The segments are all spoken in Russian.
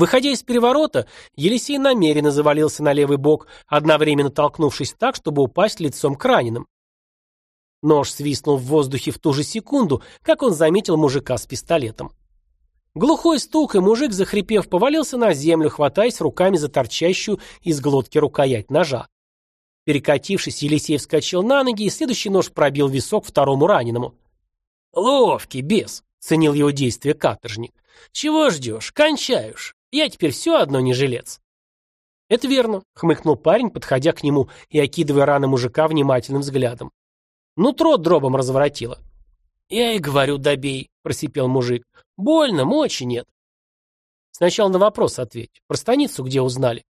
Выходя из переворота, Елисей намеренно завалился на левый бок, одновременно толкнувшись так, чтобы упасть лицом к раненым. Нож свистнул в воздухе в ту же секунду, как он заметил мужика с пистолетом. Глухой стук, и мужик, захрипев, повалился на землю, хватаясь руками за торчащую из глотки рукоять ножа. Перекатившись, Елисей вскочил на ноги, и следующий нож пробил висок второму раненому. «Ловкий, бес!» — ценил его действие каторжник. «Чего ждешь? Кончаешь. Я теперь все одно не жилец». «Это верно», — хмыкнул парень, подходя к нему и окидывая раны мужика внимательным взглядом. Нутро дробом разворотило. «Я и говорю, добей», — просипел мужик. «Больно, мочи нет». Сначала на вопрос ответь. Про станицу где узнали?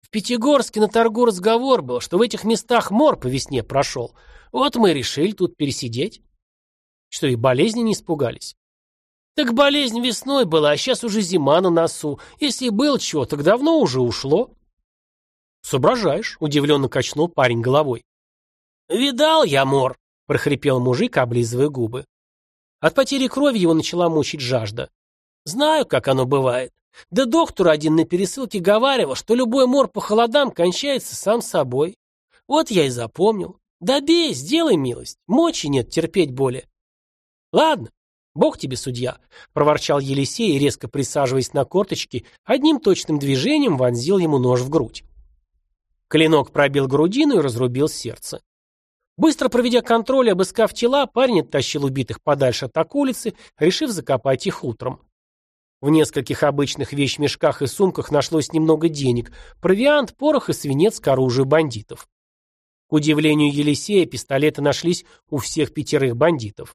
В Пятигорске на торгу разговор был, что в этих местах мор по весне прошел. Вот мы решили тут пересидеть. Что, и болезни не испугались? Так болезнь весной была, а сейчас уже зима на носу. Если и было чего, так давно уже ушло. Соображаешь, удивленно качнул парень головой. Видал я мор, прохрипел мужик, облизывая губы. От потери крови его начала мучить жажда. Знаю, как оно бывает. Да доктор один на пересылке говаривал, что любой мор по холодам кончается сам собой. Вот я и запомнил. Да бей, сделай милость. Мочи нет терпеть боли. Ладно, бог тебе судья, проворчал Елисей, резко присаживаясь на корточки, одним точным движением вонзил ему нож в грудь. Клинок пробил грудину и разрубил сердце. Быстро проведя контроль и обыскав тела, парень оттащил убитых подальше от улицы, решив закопать их утром. В нескольких обычных вещмешках и сумках нашлось немного денег, провиант, порох и свинец к оружию бандитов. К удивлению Елисея, пистолеты нашлись у всех пятерых бандитов.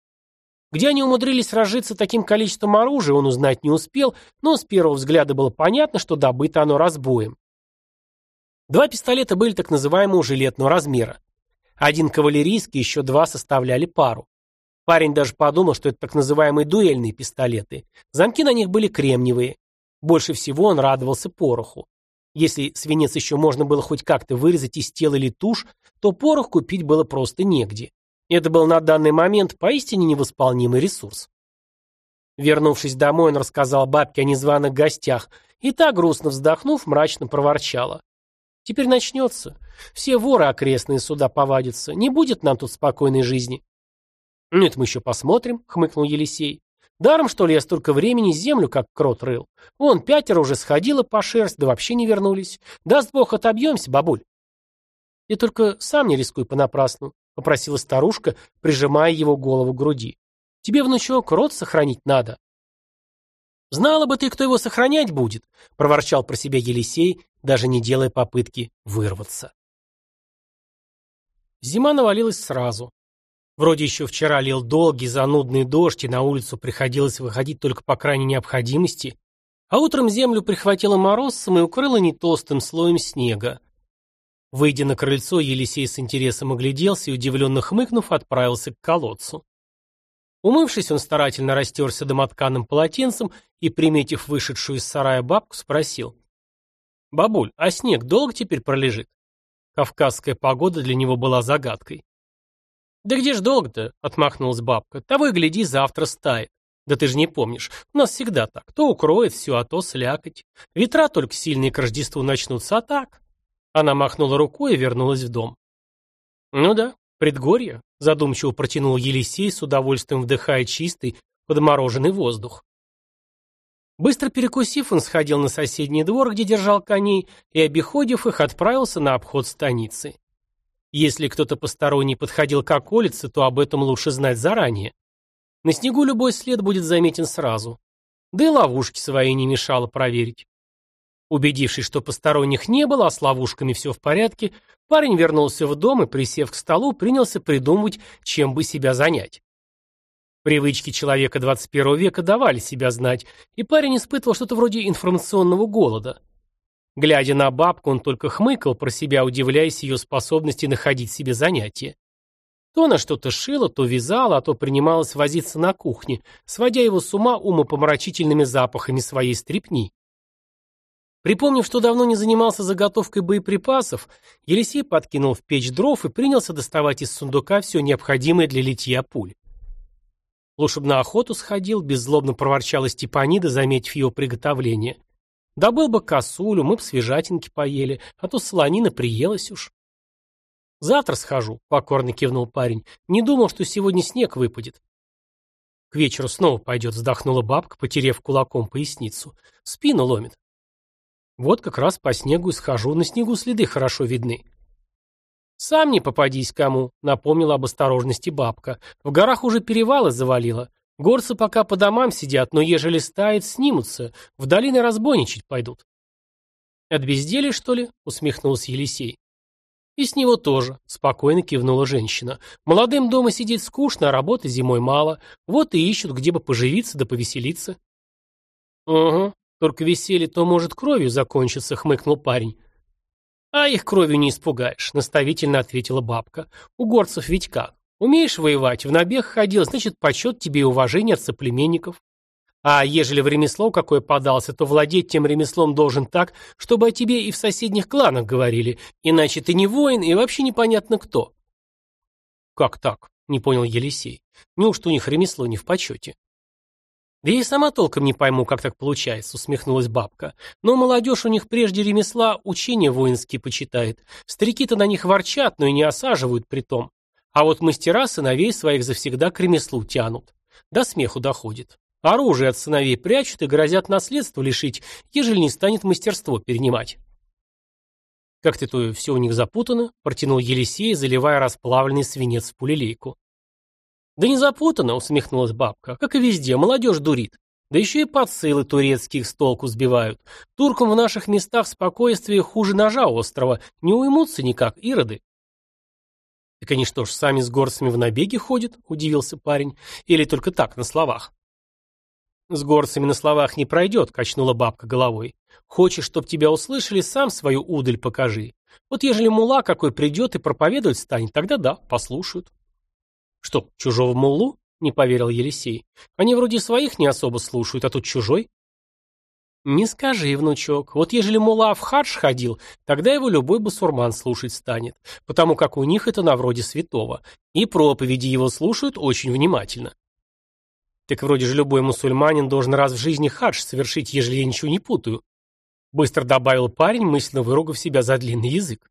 Где они умудрились разжиться таким количеством оружия, он узнать не успел, но с первого взгляда было понятно, что добыто оно разбоем. Два пистолета были так называемого жилетного размера. Один кавалерийский, еще два составляли пару. Парень даже подумал, что это так называемые дуэльные пистолеты. Замки на них были кремниевые. Больше всего он радовался пороху. Если свинец еще можно было хоть как-то вырезать из тела или тушь, то порох купить было просто негде. Это был на данный момент поистине невосполнимый ресурс. Вернувшись домой, он рассказал бабке о незваных гостях, и та, грустно вздохнув, мрачно проворчала. «Теперь начнется. Все воры окрестные сюда повадятся. Не будет нам тут спокойной жизни». «Ну, это мы еще посмотрим», — хмыкнул Елисей. «Даром, что ли, я столько времени землю как крот рыл? Вон, пятеро уже сходило по шерсть, да вообще не вернулись. Даст бог, отобьемся, бабуль». «Ты только сам не рискуй понапрасну», — попросила старушка, прижимая его голову к груди. «Тебе, внучок, род сохранить надо». «Знала бы ты, кто его сохранять будет», — проворчал про себя Елисей, даже не делая попытки вырваться. Зима навалилась сразу. Вроде еще вчера лил долгий, занудный дождь, и на улицу приходилось выходить только по крайней необходимости, а утром землю прихватило морозцем и укрыло не толстым слоем снега. Выйдя на крыльцо, Елисей с интересом огляделся и, удивленно хмыкнув, отправился к колодцу. Умывшись, он старательно растерся домотканым полотенцем и, приметив вышедшую из сарая бабку, спросил. «Бабуль, а снег долго теперь пролежит?» Кавказская погода для него была загадкой. «Да где ж долго-то?» — отмахнулась бабка. «Того и гляди, завтра стает. Да ты же не помнишь, у нас всегда так. То укроет все, а то слякоть. Ветра только сильные к Рождеству начнутся, а так...» Она махнула рукой и вернулась в дом. «Ну да, предгорье», — задумчиво протянул Елисей, с удовольствием вдыхая чистый, подмороженный воздух. Быстро перекусив, он сходил на соседний двор, где держал коней, и, обиходив их, отправился на обход станицы. Если кто-то посторонний подходил к околице, то об этом лучше знать заранее. На снегу любой след будет заметен сразу. Да и ловушки свои не мешало проверить. Убедившись, что посторонних не было, а с ловушками все в порядке, парень вернулся в дом и, присев к столу, принялся придумывать, чем бы себя занять. Привычки человека 21 века давали себя знать, и парень испытывал что-то вроде информационного голода – Глядя на бабку, он только хмыкал про себя, удивляясь ее способности находить себе занятия. То она что-то шила, то вязала, а то принималась возиться на кухне, сводя его с ума умопомрачительными запахами своей стрепни. Припомнив, что давно не занимался заготовкой боеприпасов, Елисей подкинул в печь дров и принялся доставать из сундука все необходимое для литья пуль. Лучше бы на охоту сходил, беззлобно проворчала Степанида, заметив его приготовление. Добыл бы косулю, мы б свежатинки поели, а то солонина приелась уж. Завтра схожу, покорно кивнул парень. Не думал, что сегодня снег выпадет. К вечеру снова пойдет, вздохнула бабка, потерев кулаком поясницу. Спину ломит. Вот как раз по снегу и схожу, на снегу следы хорошо видны. «Сам не попадись кому», — напомнила об осторожности бабка. «В горах уже перевалы завалило. Горцы пока по домам сидят, но ежели стает, снимутся. В долины разбойничать пойдут». «От безделия, что ли?» — усмехнулся Елисей. «И с него тоже», — спокойно кивнула женщина. «Молодым дома сидеть скучно, а работы зимой мало. Вот и ищут, где бы поживиться да повеселиться». «Угу, только веселье то может кровью закончиться», — хмыкнул парень. «А их кровью не испугаешь», — наставительно ответила бабка. «У горцев ведь как? Умеешь воевать, в набег ходил, значит, почет тебе и уважение от соплеменников. А ежели в ремесло какое подался, то владеть тем ремеслом должен так, чтобы о тебе и в соседних кланах говорили, иначе ты не воин и вообще непонятно кто». «Как так?» — не понял Елисей. «Неужто у них ремесло не в почете?» «Да и сама толком не пойму, как так получается», — усмехнулась бабка. «Но молодежь у них прежде ремесла учения воинские почитает. Старики-то на них ворчат, но и не осаживают при том. А вот мастера сыновей своих завсегда к ремеслу тянут. До смеху доходит. Оружие от сыновей прячут и грозят наследство лишить, ежели не станет мастерство перенимать». «Как ты то все у них запутано?» — протянул Елисей, заливая расплавленный свинец в пулелейку. «Да не запутано», — усмехнулась бабка, — «как и везде, молодежь дурит. Да еще и подсылы турецких с толку сбивают. Туркам в наших местах спокойствие хуже ножа острова, не уймутся никак, ироды». «Так они что ж, сами с горцами в набеге ходят?» — удивился парень. «Или только так, на словах?» «С горцами на словах не пройдет», — качнула бабка головой. «Хочешь, чтоб тебя услышали, сам свою удаль покажи. Вот ежели мула какой придет и проповедовать станет, тогда да, послушают». «Что, чужого муллу?» — не поверил Елисей. «Они вроде своих не особо слушают, а тут чужой». «Не скажи, внучок. Вот ежели мулла в хадж ходил, тогда его любой басурман слушать станет, потому как у них это на вроде святого, и проповеди его слушают очень внимательно». «Так вроде же любой мусульманин должен раз в жизни хадж совершить, ежели я ничего не путаю», быстро добавил парень, мысленно выругав себя за длинный язык.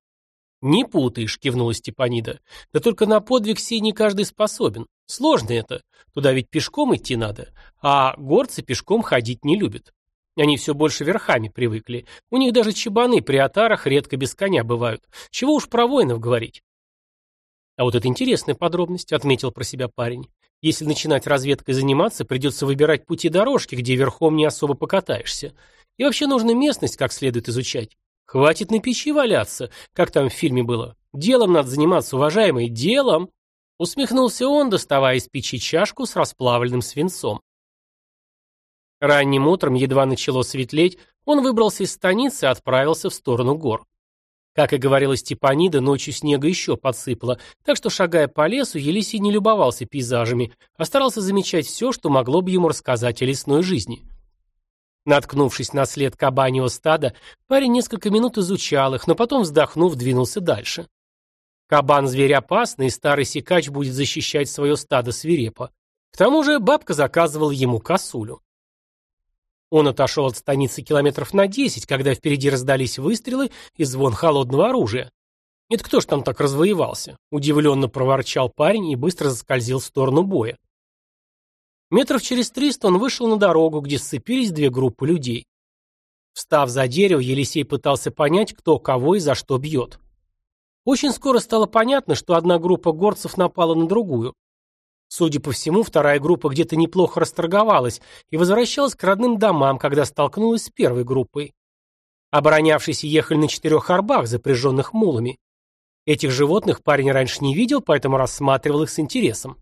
«Не путаешь», — кивнула Степанида. «Да только на подвиг сей не каждый способен. Сложно это. Туда ведь пешком идти надо. А горцы пешком ходить не любят. Они все больше верхами привыкли. У них даже чебаны при отарах редко без коня бывают. Чего уж про воинов говорить». «А вот это интересная подробность», — отметил про себя парень. «Если начинать разведкой заниматься, придется выбирать пути дорожки, где верхом не особо покатаешься. И вообще нужно местность как следует изучать. Хватит на печи валяться, как там в фильме было. Делом надо заниматься, уважаемый, делом. Усмехнулся он, доставая из печи чашку с расплавленным свинцом. Ранним утром, едва начало светлеть, он выбрался из станицы и отправился в сторону гор. Как и говорила Степанида, ночью снега еще подсыпало, так что, шагая по лесу, Елисей не любовался пейзажами, а старался замечать все, что могло бы ему рассказать о лесной жизни. Наткнувшись на след кабаньего стада, парень несколько минут изучал их, но потом, вздохнув, двинулся дальше. Кабан – зверь опасный, и старый сикач будет защищать свое стадо свирепо. К тому же бабка заказывала ему косулю. Он отошел от станицы километров на десять, когда впереди раздались выстрелы и звон холодного оружия. «Это кто ж там так развоевался?» – удивленно проворчал парень и быстро заскользил в сторону боя. Метров через триста он вышел на дорогу, где сцепились две группы людей. Встав за дерево, Елисей пытался понять, кто кого и за что бьет. Очень скоро стало понятно, что одна группа горцев напала на другую. Судя по всему, вторая группа где-то неплохо расторговалась и возвращалась к родным домам, когда столкнулась с первой группой. Оборонявшиеся ехали на четырех арбах, запряженных мулами. Этих животных парень раньше не видел, поэтому рассматривал их с интересом.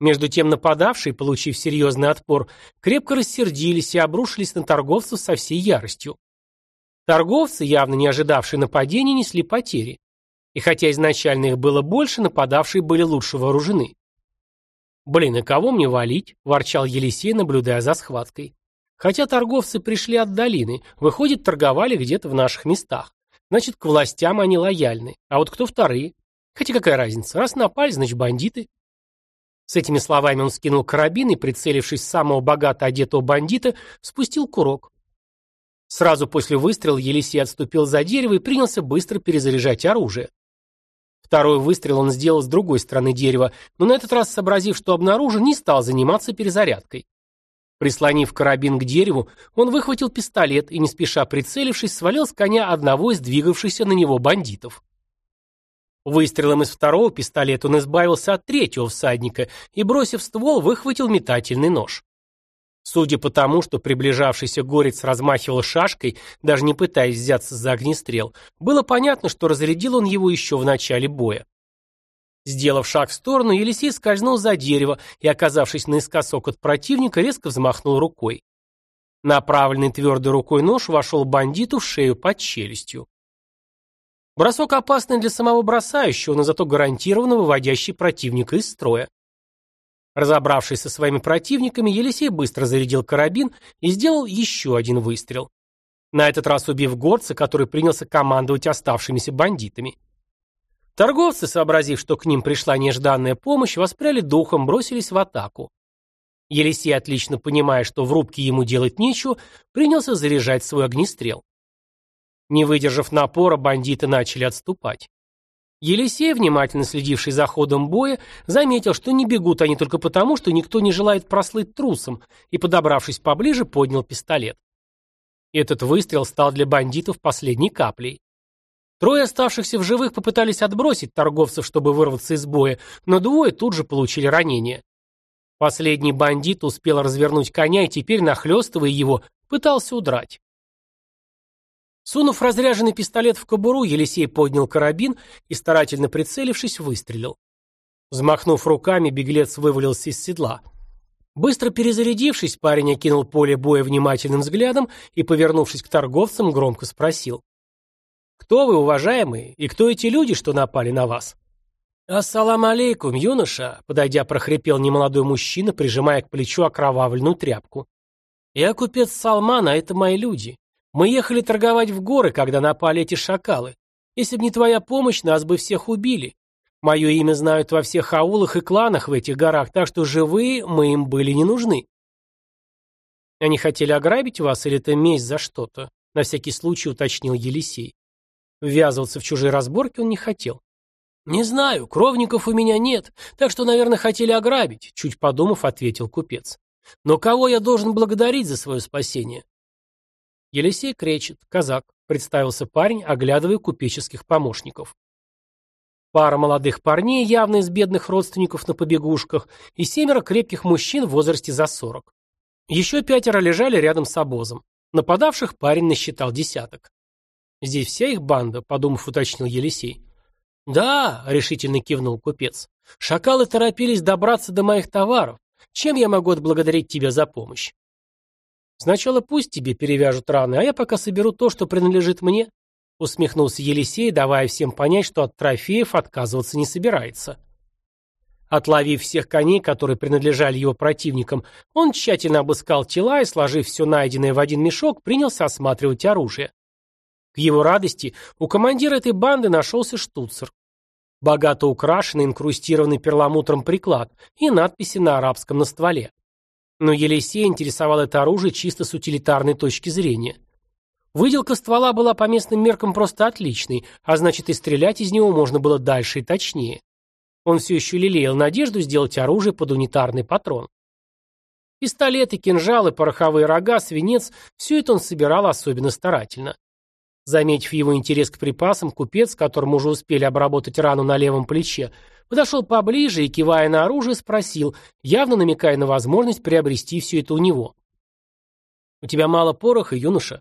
Между тем нападавшие, получив серьезный отпор, крепко рассердились и обрушились на торговцев со всей яростью. Торговцы, явно не ожидавшие нападения, несли потери. И хотя изначально их было больше, нападавшие были лучше вооружены. «Блин, и кого мне валить?» – ворчал Елисей, наблюдая за схваткой. Хотя торговцы пришли от долины, выходит, торговали где-то в наших местах. Значит, к властям они лояльны. А вот кто вторые? Хотя какая разница? Раз напали, значит, бандиты. С этими словами он скинул карабин и, прицелившись самого богато одетого бандита, спустил курок. Сразу после выстрела Елисей отступил за дерево и принялся быстро перезаряжать оружие. Второй выстрел он сделал с другой стороны дерева, но на этот раз, сообразив, что обнаружен, не стал заниматься перезарядкой. Прислонив карабин к дереву, он выхватил пистолет и, не спеша прицелившись, свалил с коня одного из двигавшихся на него бандитов. Выстрелом из второго пистолета он избавился от третьего всадника и, бросив ствол, выхватил метательный нож. Судя по тому, что приближавшийся горец размахивал шашкой, даже не пытаясь взяться за огнестрел, было понятно, что разрядил он его еще в начале боя. Сделав шаг в сторону, Елисей скользнул за дерево и, оказавшись наискосок от противника, резко взмахнул рукой. Направленный твердой рукой нож вошел бандиту в шею под челюстью. Бросок опасный для самого бросающего, но зато гарантированно выводящий противника из строя. Разобравшись со своими противниками, Елисей быстро зарядил карабин и сделал еще один выстрел. На этот раз убив горца, который принялся командовать оставшимися бандитами. Торговцы, сообразив, что к ним пришла нежданная помощь, воспряли духом, бросились в атаку. Елисей, отлично понимая, что в рубке ему делать нечего, принялся заряжать свой огнестрел. Не выдержав напора, бандиты начали отступать. Елисей, внимательно следивший за ходом боя, заметил, что не бегут они только потому, что никто не желает прослыть трусом, и, подобравшись поближе, поднял пистолет. Этот выстрел стал для бандитов последней каплей. Трое оставшихся в живых попытались отбросить торговцев, чтобы вырваться из боя, но двое тут же получили ранения. Последний бандит успел развернуть коня и теперь, нахлестывая его, пытался удрать. Сунув разряженный пистолет в кобуру, Елисей поднял карабин и, старательно прицелившись, выстрелил. Взмахнув руками, беглец вывалился из седла. Быстро перезарядившись, парень окинул поле боя внимательным взглядом и, повернувшись к торговцам, громко спросил. «Кто вы, уважаемые, и кто эти люди, что напали на вас?» «Ассалам алейкум, юноша!» — подойдя, прохрипел немолодой мужчина, прижимая к плечу окровавленную тряпку. «Я купец Салман, а это мои люди. Мы ехали торговать в горы, когда напали эти шакалы. Если бы не твоя помощь, нас бы всех убили. Мое имя знают во всех аулах и кланах в этих горах, так что живые мы им были не нужны. Они хотели ограбить вас или это месть за что-то? На всякий случай уточнил Елисей. Ввязываться в чужие разборки он не хотел. «Не знаю, кровников у меня нет, так что, наверное, хотели ограбить», чуть подумав, ответил купец. «Но кого я должен благодарить за свое спасение? Елисей Кречет, казак, представился парень, оглядывая купеческих помощников. Пара молодых парней, явно из бедных родственников на побегушках, и семеро крепких мужчин в возрасте за сорок. Еще пятеро лежали рядом с обозом. Нападавших парень насчитал десяток. «Здесь вся их банда», — подумав, уточнил Елисей. «Да», — решительно кивнул купец. «Шакалы торопились добраться до моих товаров. Чем я могу отблагодарить тебя за помощь?» Сначала пусть тебе перевяжут раны, а я пока соберу то, что принадлежит мне, усмехнулся Елисей, давая всем понять, что от трофеев отказываться не собирается. Отловив всех коней, которые принадлежали его противникам, он тщательно обыскал тела и, сложив все найденное в один мешок, принялся осматривать оружие. К его радости у командира этой банды нашелся штуцер. Богато украшенный, инкрустированный перламутром приклад и надписи на арабском на стволе. Но Елисея интересовало это оружие чисто с утилитарной точки зрения. Выделка ствола была по местным меркам просто отличной, а значит и стрелять из него можно было дальше и точнее. Он все еще лелеял надежду сделать оружие под унитарный патрон. Пистолеты, кинжалы, пороховые рога, свинец – все это он собирал особенно старательно. Заметив его интерес к припасам, купец, которому уже успели обработать рану на левом плече, Подошел поближе и, кивая на оружие, спросил, явно намекая на возможность приобрести все это у него. «У тебя мало пороха, юноша?»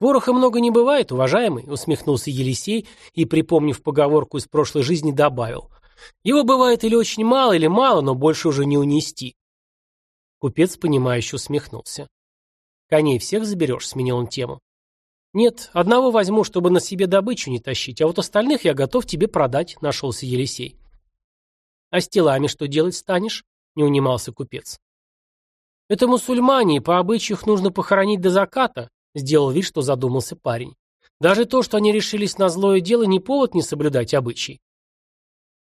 «Пороха много не бывает, уважаемый», — усмехнулся Елисей и, припомнив поговорку из прошлой жизни, добавил. «Его бывает или очень мало, или мало, но больше уже не унести». Купец, понимающе усмехнулся. «Коней всех заберешь?» — сменил он тему. «Нет, одного возьму, чтобы на себе добычу не тащить, а вот остальных я готов тебе продать», — нашелся Елисей. «А с телами что делать станешь?» — не унимался купец. «Это мусульмане, и по обычаю их нужно похоронить до заката», — сделал вид, что задумался парень. «Даже то, что они решились на злое дело, не повод не соблюдать обычаи».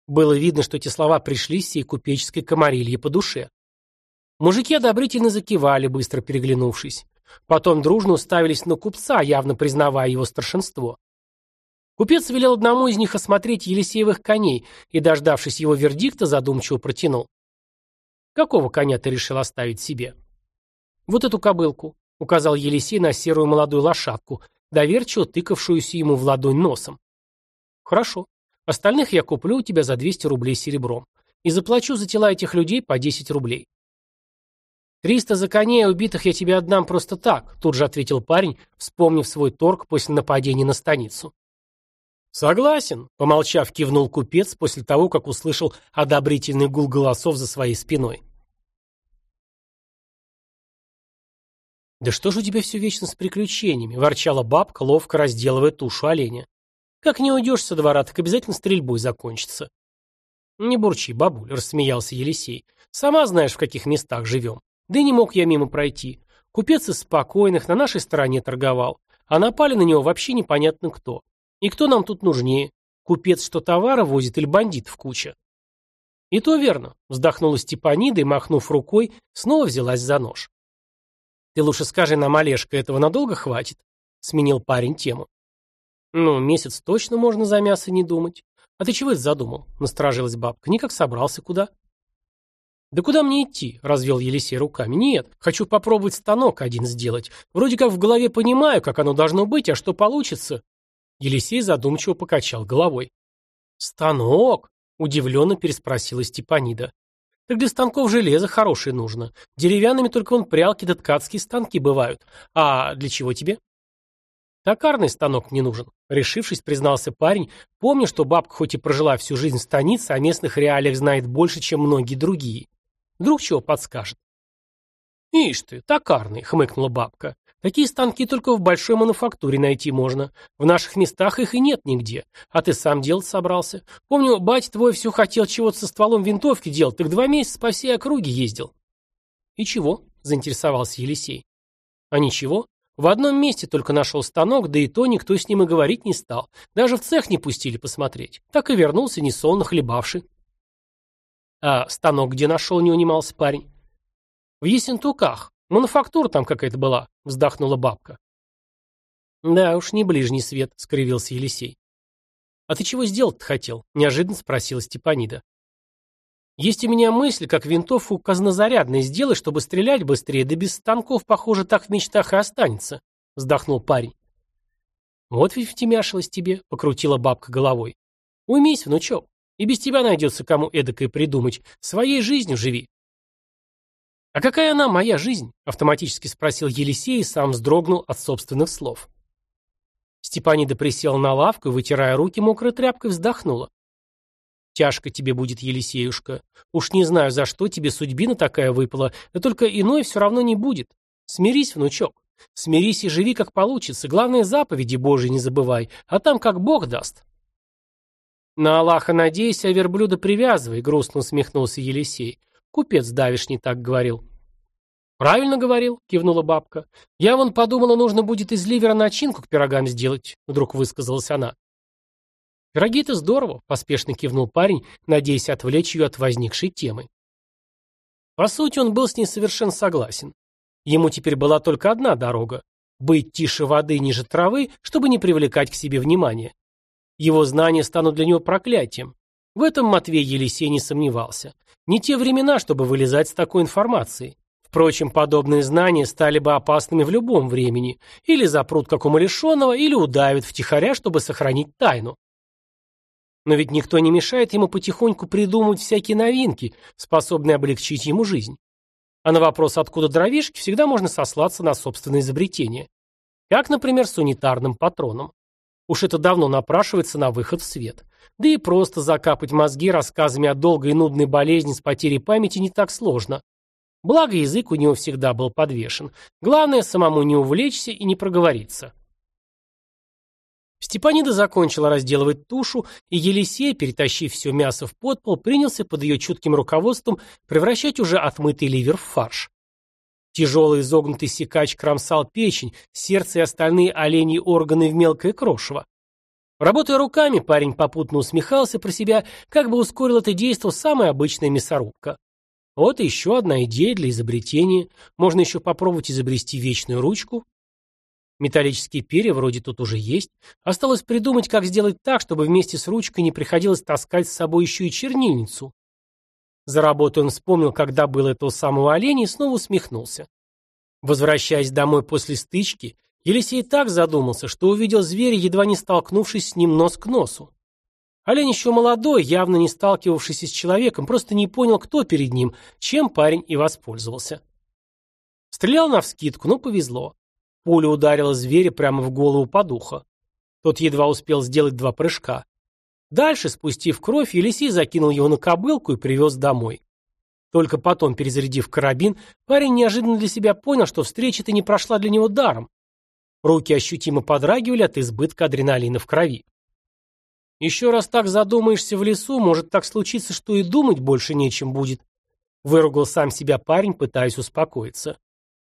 Было видно, что эти слова пришли сей купеческой комарильи по душе. Мужики одобрительно закивали, быстро переглянувшись. Потом дружно уставились на купца, явно признавая его старшинство. Купец велел одному из них осмотреть Елисеевых коней и, дождавшись его вердикта, задумчиво протянул. «Какого коня ты решил оставить себе?» «Вот эту кобылку», — указал Елисей на серую молодую лошадку, доверчиво тыкавшуюся ему в ладонь носом. «Хорошо. Остальных я куплю у тебя за 200 рублей серебром. И заплачу за тела этих людей по 10 рублей». «Триста за коней, убитых я тебе отдам просто так», тут же ответил парень, вспомнив свой торг после нападения на станицу. «Согласен», — помолчав, кивнул купец после того, как услышал одобрительный гул голосов за своей спиной. «Да что же у тебя все вечно с приключениями?» — ворчала бабка, ловко разделывая тушу оленя. «Как не уйдешь со двора, так обязательно стрельбой закончится». «Не бурчи, бабуль», — рассмеялся Елисей. «Сама знаешь, в каких местах живем. Да и не мог я мимо пройти. Купец из спокойных на нашей стороне торговал, а напали на него вообще непонятно кто. И кто нам тут нужнее? Купец, что товара возит, или бандит в куче? И то верно, вздохнула Степанида и, махнув рукой, снова взялась за нож. Ты лучше скажи нам, Олежка, этого надолго хватит? Сменил парень тему. Ну, месяц точно можно за мясо не думать. А ты чего это задумал? Насторожилась бабка. Никак собрался куда? Да куда мне идти? Развел Елисей руками. Нет, хочу попробовать станок один сделать. Вроде как в голове понимаю, как оно должно быть, а что получится, Елисей задумчиво покачал головой. «Станок?» – удивленно переспросила Степанида. «Так для станков железо хорошее нужно. Деревянными только вон прялки да ткацкие станки бывают. А для чего тебе?» «Токарный станок не нужен», — решившись, признался парень, помня, что бабка хоть и прожила всю жизнь в станице, о местных реалиях знает больше, чем многие другие. Вдруг чего подскажет. «Ишь ты, токарный», — хмыкнула бабка. Такие станки только в большой мануфактуре найти можно. В наших местах их и нет нигде. А ты сам делать собрался. Помню, батя твой все хотел чего-то со стволом винтовки делать, так два месяца по всей округе ездил. И чего? Заинтересовался Елисей. А ничего. В одном месте только нашел станок, да и то никто с ним и говорить не стал. Даже в цех не пустили посмотреть. Так и вернулся несолоно хлебавший. А станок где нашел, не унимался парень? В Есентуках. Мануфактура там какая-то была, вздохнула бабка. Да уж, не ближний свет, скривился Елисей. А ты чего сделать-то хотел? Неожиданно спросила Степанида. Есть у меня мысль, как винтовку казнозарядной сделать, чтобы стрелять быстрее, да без станков, похоже, так в мечтах и останется, вздохнул парень. Вот ведь втемяшилась тебе, покрутила бабка головой. Уймись, внучок, и без тебя найдется кому эдакое придумать. Своей жизнью живи. «А какая она, моя жизнь?» — автоматически спросил Елисей и сам вздрогнул от собственных слов. Степанида присела на лавку и, вытирая руки мокрой тряпкой, вздохнула. «Тяжко тебе будет, Елисеюшка. Уж не знаю, за что тебе судьбина такая выпала, да только иной все равно не будет. Смирись, внучок. Смирись и живи, как получится. Главное, заповеди Божьи не забывай, а там как Бог даст». «На Аллаха надейся, а верблюда привязывай», — грустно усмехнулся Елисей. Купец давишний так говорил. «Правильно говорил», — кивнула бабка. «Я вон подумала, нужно будет из ливера начинку к пирогам сделать», — вдруг высказалась она. «Пироги — это здорово», — поспешно кивнул парень, надеясь отвлечь ее от возникшей темы. По сути, он был с ней совершенно согласен. Ему теперь была только одна дорога — быть тише воды ниже травы, чтобы не привлекать к себе внимания. Его знания станут для него проклятием. В этом Матвей Елисей не сомневался. Не те времена, чтобы вылезать с такой информацией. Впрочем, подобные знания стали бы опасными в любом времени. Или запрут как умалишенного, или удавят втихаря, чтобы сохранить тайну. Но ведь никто не мешает ему потихоньку придумывать всякие новинки, способные облегчить ему жизнь. А на вопрос, откуда дровишки, всегда можно сослаться на собственное изобретение. Как, например, с унитарным патроном. Уж это давно напрашивается на выход в свет. Да и просто закапать мозги рассказами о долгой и нудной болезни с потерей памяти не так сложно. Благо язык у него всегда был подвешен. Главное самому не увлечься и не проговориться. Степанида закончила разделывать тушу, и Елисей, перетащив все мясо в подпол, принялся под ее чутким руководством превращать уже отмытый ливер в фарш. Тяжелый изогнутый секач кромсал печень, сердце и остальные оленьи органы в мелкое крошево. Работая руками, парень попутно усмехался про себя, как бы ускорил это действо самая обычная мясорубка. Вот еще одна идея для изобретения. Можно еще попробовать изобрести вечную ручку. Металлические перья вроде тут уже есть. Осталось придумать, как сделать так, чтобы вместе с ручкой не приходилось таскать с собой еще и чернильницу. За работу он вспомнил, когда был этого самого оленя, и снова усмехнулся. Возвращаясь домой после стычки, Елисей так задумался, что увидел зверя, едва не столкнувшись с ним нос к носу. Олень еще молодой, явно не сталкивавшийся с человеком, просто не понял, кто перед ним, чем парень и воспользовался. Стрелял навскидку, но повезло. Пуля ударила зверя прямо в голову подуха. Тот едва успел сделать два прыжка. Дальше, спустив кровь, Елисей закинул его на кобылку и привез домой. Только потом, перезарядив карабин, парень неожиданно для себя понял, что встреча-то не прошла для него даром. Руки ощутимо подрагивали от избытка адреналина в крови. Еще раз так задумаешься в лесу, может так случиться, что и думать больше нечем будет. Выругал сам себя парень, пытаясь успокоиться.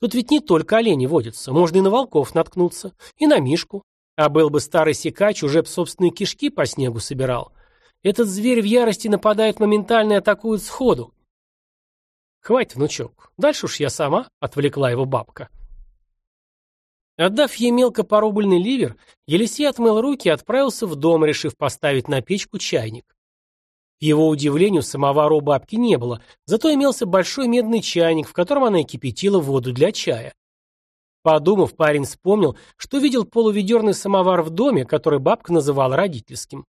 Тут ведь не только олени водятся, можно и на волков наткнуться, и на мишку. А был бы старый секач, уже б собственные кишки по снегу собирал. Этот зверь в ярости нападает моментально и атакует сходу. Хватит, внучок, дальше уж я сама, отвлекла его бабка. Отдав ей мелко порубленный ливер, Елисей отмыл руки и отправился в дом, решив поставить на печку чайник. К его удивлению, самовара у бабки не было, зато имелся большой медный чайник, в котором она и кипятила воду для чая. Подумав, парень вспомнил, что видел полуведерный самовар в доме, который бабка называла родительским.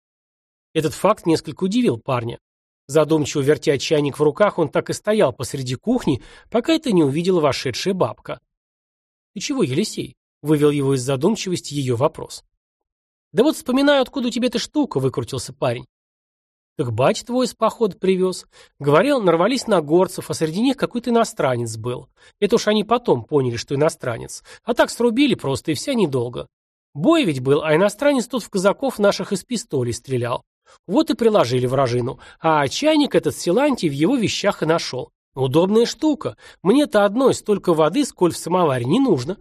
Этот факт несколько удивил парня. Задумчиво вертя чайник в руках, он так и стоял посреди кухни, пока это не увидела вошедшая бабка. «Ты чего, Елисей?» — вывел его из задумчивости ее вопрос. «Да вот вспоминаю, откуда у тебя эта штука», — выкрутился парень. Так батя твой из похода привез. Говорил, нарвались на горцев, а среди них какой-то иностранец был. Это уж они потом поняли, что иностранец. А так срубили просто, и вся недолго. Бой ведь был, а иностранец тут в казаков наших из пистолей стрелял. Вот и приложили вражину. А чайник этот Силантий в его вещах и нашел. Удобная штука. Мне-то одной столько воды, сколь в самоваре, не нужно.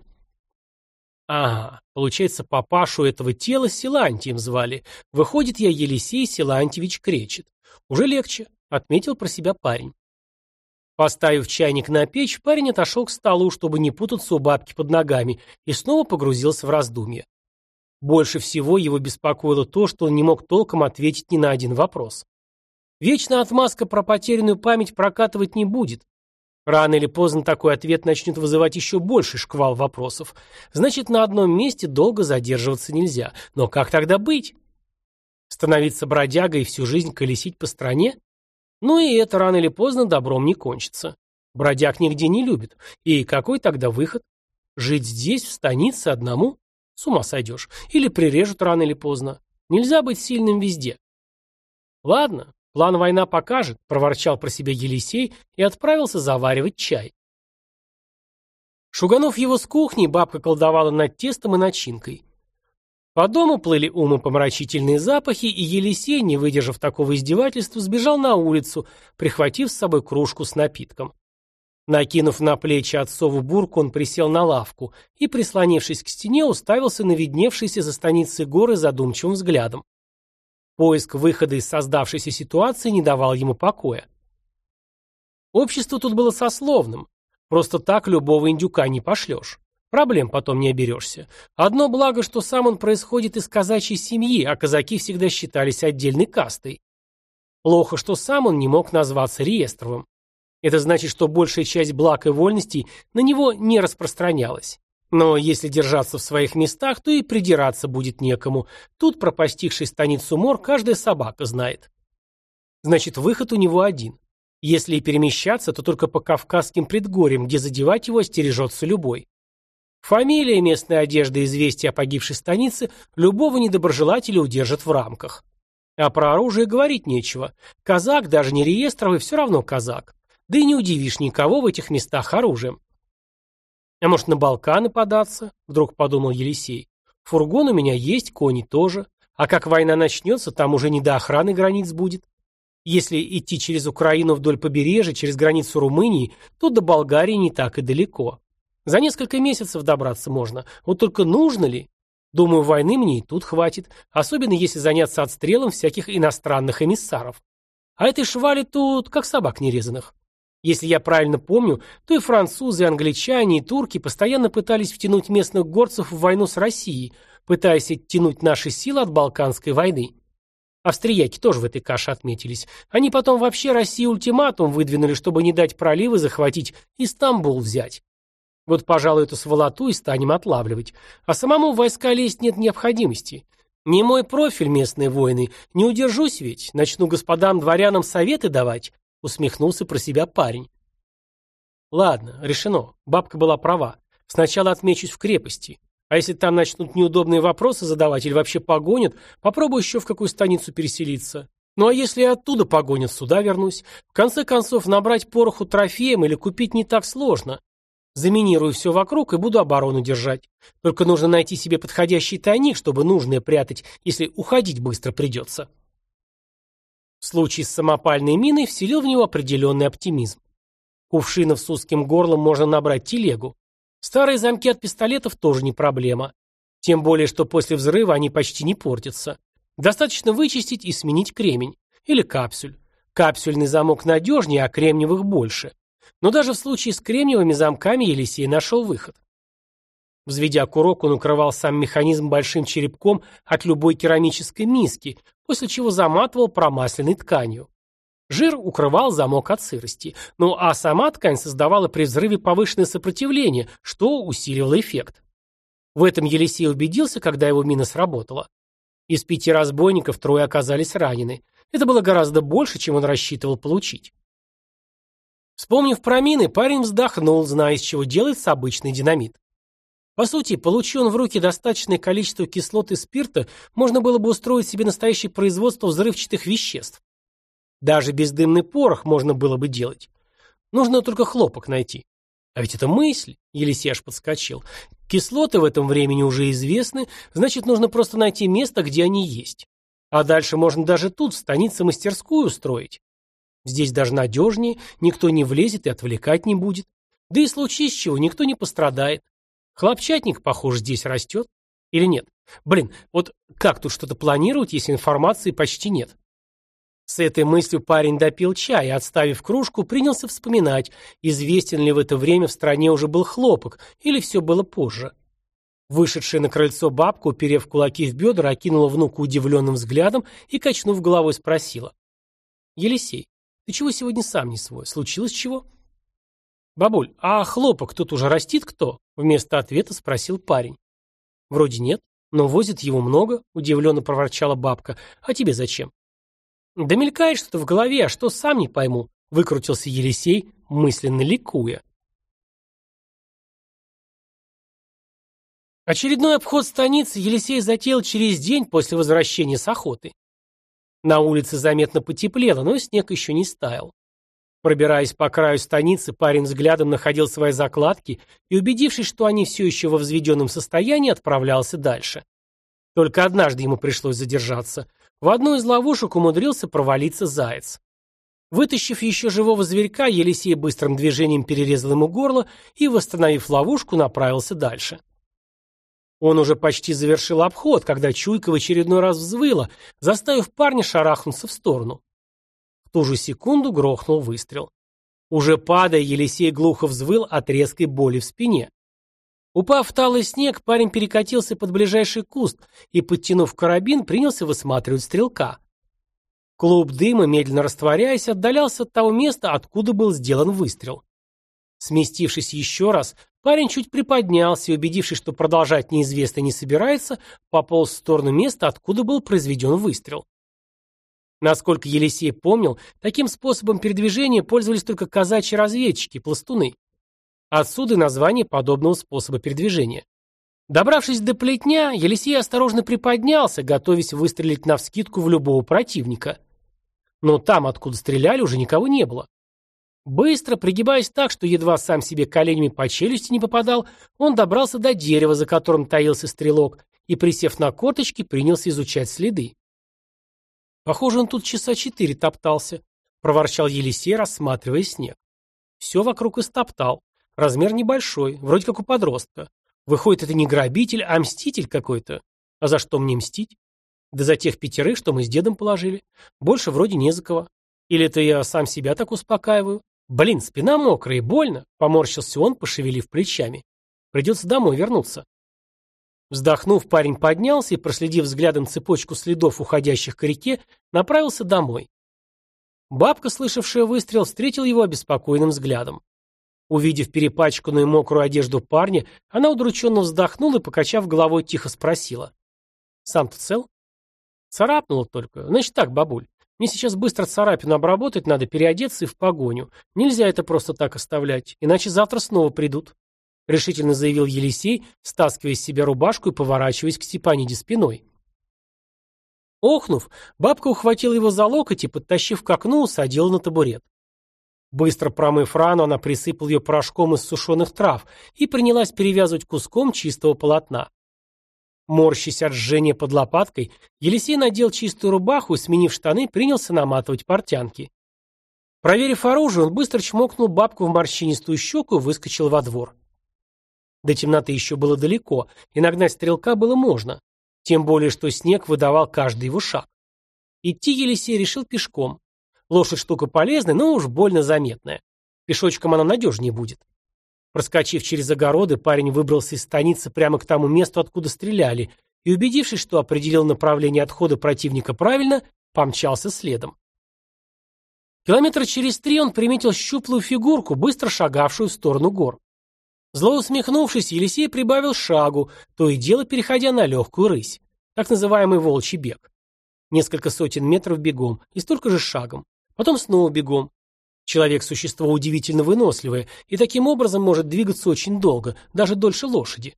Ага, получается, папашу этого тела Силантием звали. Выходит, я Елисей Силантьевич Кречет. Уже легче, отметил про себя парень. Поставив чайник на печь, парень отошел к столу, чтобы не путаться у бабки под ногами, и снова погрузился в раздумье. Больше всего его беспокоило то, что он не мог толком ответить ни на один вопрос. Вечно отмазка про потерянную память прокатывать не будет, Рано или поздно такой ответ начнет вызывать еще больше шквал вопросов. Значит, на одном месте долго задерживаться нельзя. Но как тогда быть? Становиться бродягой и всю жизнь колесить по стране? Ну и это рано или поздно добром не кончится. Бродяг нигде не любит. И какой тогда выход? Жить здесь, в станице, одному? С ума сойдешь. Или прирежут рано или поздно. Нельзя быть сильным везде. Ладно, План война покажет, проворчал про себя Елисей и отправился заваривать чай. Шуганув его с кухни, бабка колдовала над тестом и начинкой. По дому плыли умопомрачительные запахи, и Елисей, не выдержав такого издевательства, сбежал на улицу, прихватив с собой кружку с напитком. Накинув на плечи отцову бурку, он присел на лавку и, прислонившись к стене, уставился на видневшиеся за станицей горы задумчивым взглядом. Поиск выхода из создавшейся ситуации не давал ему покоя. Общество тут было сословным. Просто так любого индюка не пошлешь. Проблем потом не оберешься. Одно благо, что сам он происходит из казачьей семьи, а казаки всегда считались отдельной кастой. Плохо, что сам он не мог назваться реестровым. Это значит, что большая часть благ и вольностей на него не распространялась. Но если держаться в своих местах, то и придираться будет некому. Тут про постигший станицу мор каждая собака знает. Значит, выход у него один. Если и перемещаться, то только по Кавказским предгорьям, где задевать его остережется любой. Фамилия, местная одежда и известия о погибшей станице любого недоброжелателя удержат в рамках. А про оружие говорить нечего. Казак, даже не реестровый, все равно казак. Да и не удивишь никого в этих местах оружием. А может, на Балканы податься? Вдруг подумал Елисей. Фургон у меня есть, кони тоже. А как война начнется, там уже не до охраны границ будет. Если идти через Украину вдоль побережья, через границу Румынии, то до Болгарии не так и далеко. За несколько месяцев добраться можно. Вот только нужно ли? Думаю, войны мне и тут хватит, особенно если заняться отстрелом всяких иностранных эмиссаров. А этой швали тут как собак нерезанных. Если я правильно помню, то и французы, и англичане, и турки постоянно пытались втянуть местных горцев в войну с Россией, пытаясь оттянуть наши силы от Балканской войны. Австрияки тоже в этой каше отметились. Они потом вообще России ультиматум выдвинули, чтобы не дать проливы захватить и Стамбул взять. Вот, пожалуй, эту сволоту и станем отлавливать. А самому в войска лезть нет необходимости. Не мой профиль местные войны. Не удержусь ведь. Начну господам дворянам советы давать усмехнулся про себя парень. Ладно, решено. Бабка была права. Сначала отмечусь в крепости. А если там начнут неудобные вопросы задавать или вообще погонят, попробую еще в какую станицу переселиться. Ну а если и оттуда погонят, сюда вернусь. В конце концов, набрать пороху трофеем или купить не так сложно. Заминирую все вокруг и буду оборону держать. Только нужно найти себе подходящий тайник, чтобы нужное прятать, если уходить быстро придется. Случай с самопальной миной вселил в него определенный оптимизм. Кувшинов с узким горлом можно набрать телегу. Старые замки от пистолетов тоже не проблема. Тем более, что после взрыва они почти не портятся. Достаточно вычистить и сменить кремень. Или капсюль. Капсюльный замок надежнее, а кремниевых больше. Но даже в случае с кремниевыми замками Елисей нашел выход. Взведя курок, он укрывал сам механизм большим черепком от любой керамической миски, после чего заматывал промасленной тканью. Жир укрывал замок от сырости, ну а сама ткань создавала при взрыве повышенное сопротивление, что усиливало эффект. В этом Елисей убедился, когда его мина сработала. Из пяти разбойников трое оказались ранены. Это было гораздо больше, чем он рассчитывал получить. Вспомнив про мины, парень вздохнул, зная, из чего делается обычный динамит. По сути, получи он в руки достаточное количество кислот и спирта, можно было бы устроить себе настоящее производство взрывчатых веществ. Даже бездымный порох можно было бы делать. Нужно только хлопок найти. А ведь это мысль, Елисей аж подскочил. Кислоты в этом времени уже известны, значит, нужно просто найти место, где они есть. А дальше можно даже тут, в станице, мастерскую устроить. Здесь даже надежнее, никто не влезет и отвлекать не будет. Да и случись чего, никто не пострадает. Хлопчатник, похоже, здесь растет. Или нет? Блин, вот как тут что-то планировать, если информации почти нет? С этой мыслью парень допил чай и, отставив кружку, принялся вспоминать, известен ли в это время в стране уже был хлопок, или все было позже. Вышедшая на крыльцо бабка, уперев кулаки в бедра, окинула внуку удивленным взглядом и, качнув головой, спросила. «Елисей, ты чего сегодня сам не свой? Случилось чего?» «Бабуль, а хлопок тут уже растит кто?» Вместо ответа спросил парень. «Вроде нет, но возит его много», удивленно проворчала бабка. «А тебе зачем?» «Да мелькает что-то в голове, а что сам не пойму», выкрутился Елисей, мысленно ликуя. Очередной обход станицы Елисей затеял через день после возвращения с охоты. На улице заметно потеплело, но снег еще не стаял. Пробираясь по краю станицы, парень взглядом находил свои закладки и, убедившись, что они все еще во взведенном состоянии, отправлялся дальше. Только однажды ему пришлось задержаться. В одну из ловушек умудрился провалиться заяц. Вытащив еще живого зверька, Елисей быстрым движением перерезал ему горло и, восстановив ловушку, направился дальше. Он уже почти завершил обход, когда чуйка в очередной раз взвыла, заставив парня шарахнуться в сторону ту же секунду грохнул выстрел. Уже падая, Елисей глухо взвыл от резкой боли в спине. Упав в талый снег, парень перекатился под ближайший куст и, подтянув карабин, принялся высматривать стрелка. Клуб дыма, медленно растворяясь, отдалялся от того места, откуда был сделан выстрел. Сместившись еще раз, парень чуть приподнялся и, убедившись, что продолжать неизвестно не собирается, пополз в сторону места, откуда был произведен выстрел. Насколько Елисей помнил, таким способом передвижения пользовались только казачьи разведчики, пластуны. Отсюда название подобного способа передвижения. Добравшись до плетня, Елисей осторожно приподнялся, готовясь выстрелить навскидку в любого противника. Но там, откуда стреляли, уже никого не было. Быстро, пригибаясь так, что едва сам себе коленями по челюсти не попадал, он добрался до дерева, за которым таился стрелок, и, присев на корточки, принялся изучать следы. Похоже, он тут часа четыре топтался, проворчал Елисей, рассматривая снег. Все вокруг истоптал. Размер небольшой, вроде как у подростка. Выходит, это не грабитель, а мститель какой-то. А за что мне мстить? Да за тех пятерых, что мы с дедом положили. Больше вроде не за кого. Или это я сам себя так успокаиваю? Блин, спина мокрая и больно, поморщился он, пошевелив плечами. Придется домой вернуться. Вздохнув, парень поднялся и, проследив взглядом цепочку следов, уходящих к реке, направился домой. Бабка, слышавшая выстрел, встретила его обеспокоенным взглядом. Увидев перепачканную мокрую одежду парня, она удрученно вздохнула и, покачав головой, тихо спросила. «Сам ты цел?» «Царапнула только. Значит так, бабуль, мне сейчас быстро царапину обработать надо, переодеться и в погоню. Нельзя это просто так оставлять, иначе завтра снова придут», — решительно заявил Елисей, стаскивая с себя рубашку и поворачиваясь к Степаниде спиной. Охнув, бабка ухватила его за локоть и, подтащив к окну, усадила на табурет. Быстро промыв рану, она присыпала ее порошком из сушеных трав и принялась перевязывать куском чистого полотна. Морщась от жжения под лопаткой, Елисей надел чистую рубаху и, сменив штаны, принялся наматывать портянки. Проверив оружие, он быстро чмокнул бабку в морщинистую щеку и выскочил во двор. До темноты еще было далеко, и нагнать стрелка было можно, тем более, что снег выдавал каждый его шаг. Идти Елисей решил пешком. Лошадь штука полезная, но уж больно заметная. Пешочком она надежнее будет. Проскочив через огороды, парень выбрался из станицы прямо к тому месту, откуда стреляли, и, убедившись, что определил направление отхода противника правильно, помчался следом. Километр через три он приметил щуплую фигурку, быстро шагавшую в сторону гор. Зло усмехнувшись, Елисей прибавил шагу, то и дело переходя на легкую рысь, так называемый волчий бег. Несколько сотен метров бегом и столько же шагом. Потом снова бегом. Человек – существо удивительно выносливое и таким образом может двигаться очень долго, даже дольше лошади.